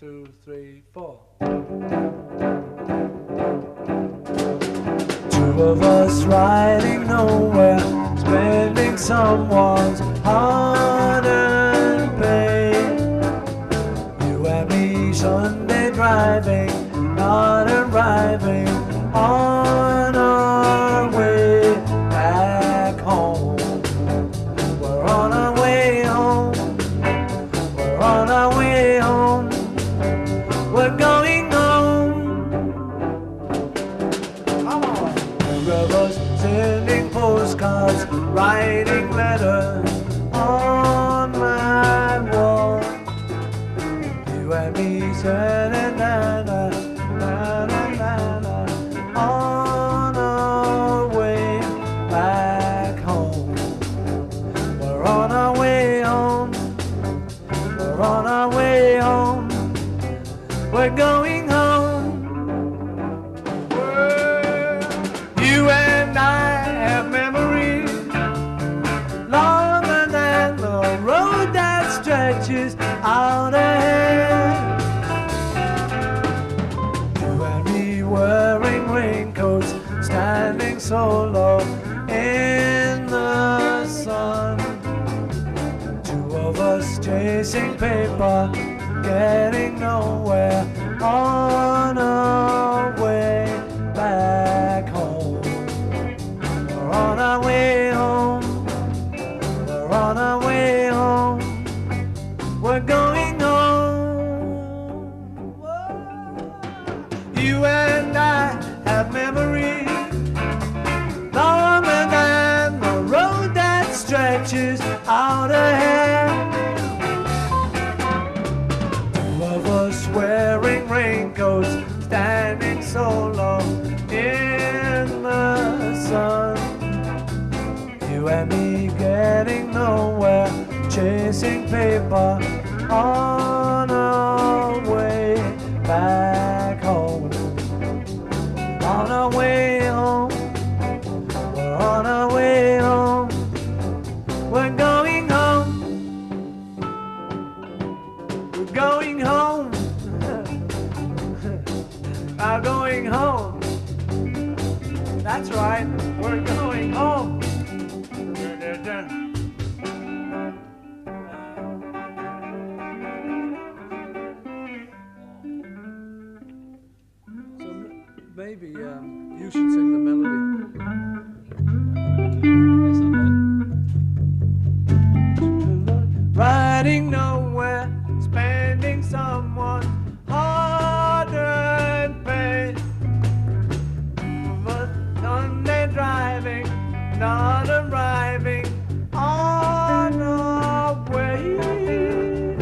two, three, four. Two of us riding nowhere, spending someone's hard-earned pay. You and me Sunday driving, writing letters on my wall. You and me na on our way back home. We're on our way home. We're on our way home. We're going standing so low in the sun. Two of us chasing paper, getting nowhere on our way back home. We're on our way home. We're on our way home. We're going home. You stretches out ahead. Two of us wearing raincoats, standing so low in the sun. You and me getting nowhere, chasing paper on going home. We're going home. That's right. We're going home. So maybe um, you should sing the melody. Not arriving on our way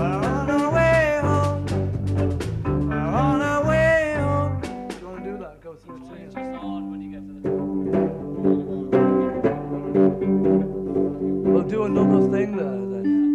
on our way home. On our way home. You want to do that? Go through. We'll do another thing there then.